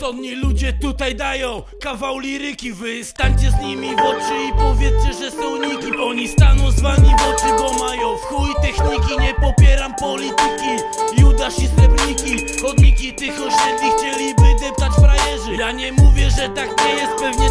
Porządni ludzie tutaj dają kawał liryki. Wy stańcie z nimi w oczy i powiedzcie, że są nikim Oni staną z wami w oczy, bo mają w chuj techniki. Nie popieram polityki, Judasz i srebrniki. Chodniki tych osiedli chcieliby deptać frajerzy. Ja nie mówię, że tak nie jest, pewnie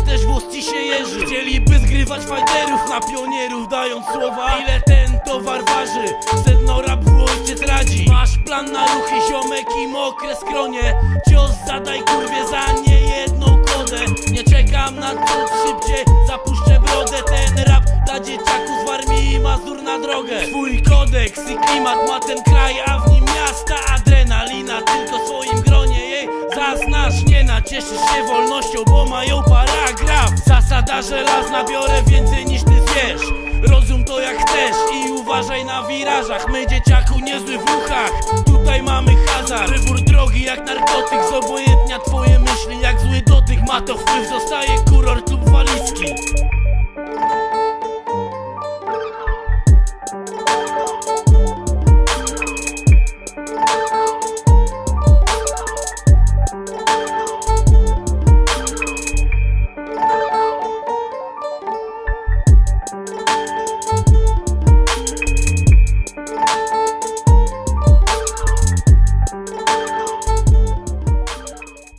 ci się jeży Chcieliby zgrywać fajterów na pionierów dając słowa. Ile ten towar waży, sedno rap w ojciec radzi Masz plan na ruchy, ziomek i mokre skronie. Cios zadaj kurwie za niejedną kodę. Nie czekam na cud, szybciej zapuszczę brodę. Ten rap dla dzieciaków z armii i mazur na drogę. Twój kodeks i klimat ma ten kraj, a w nim miasta. Adrenalina tylko w swoim gronie. Jej zaznasz Nie nacieszysz się wolnością, bo mają paragraf Zasada żelazna, biorę więcej niż ty zjesz. Rozum to jak chcesz i uważaj na wirażach. My dzieciaku niezły w ruchach, tutaj mamy hazard. Wybór drogi jak narkotyk, zobojętnia twoje myśli Jak zły dotyk. Ma to wpływ, zostaje